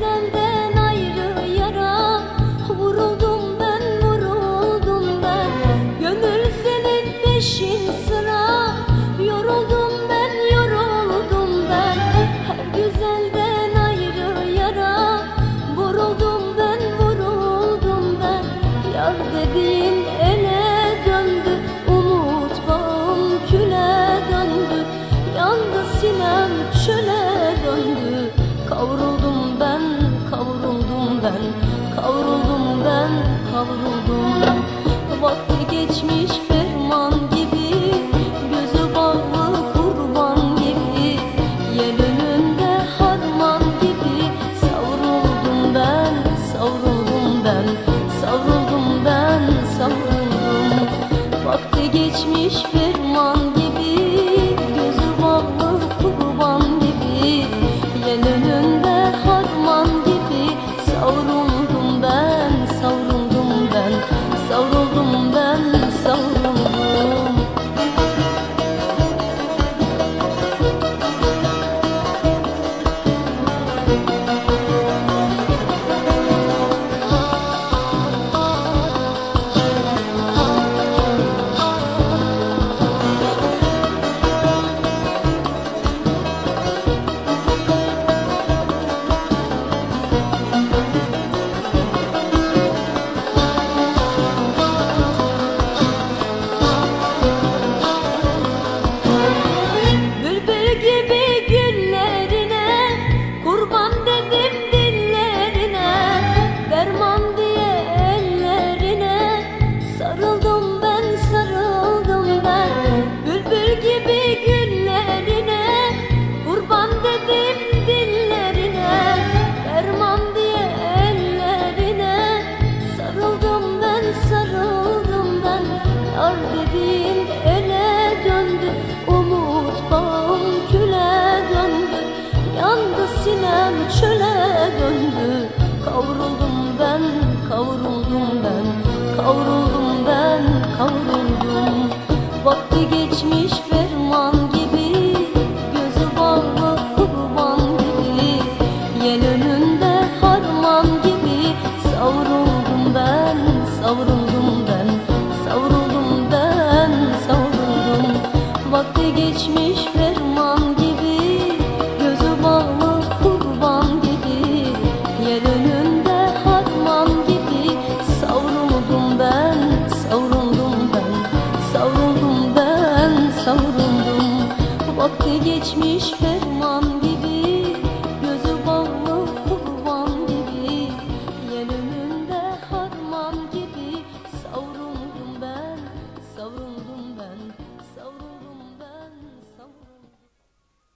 them. savruldum Vakti geçmiş ferman gibi Gözü bağlı kurban gibi. Yel önünde harman gibi Savruldum ben, savruldum ben Savruldum ben, savruldum. Vakti geçmiş ferman Oh, Vakti geçmiş ferman gibi.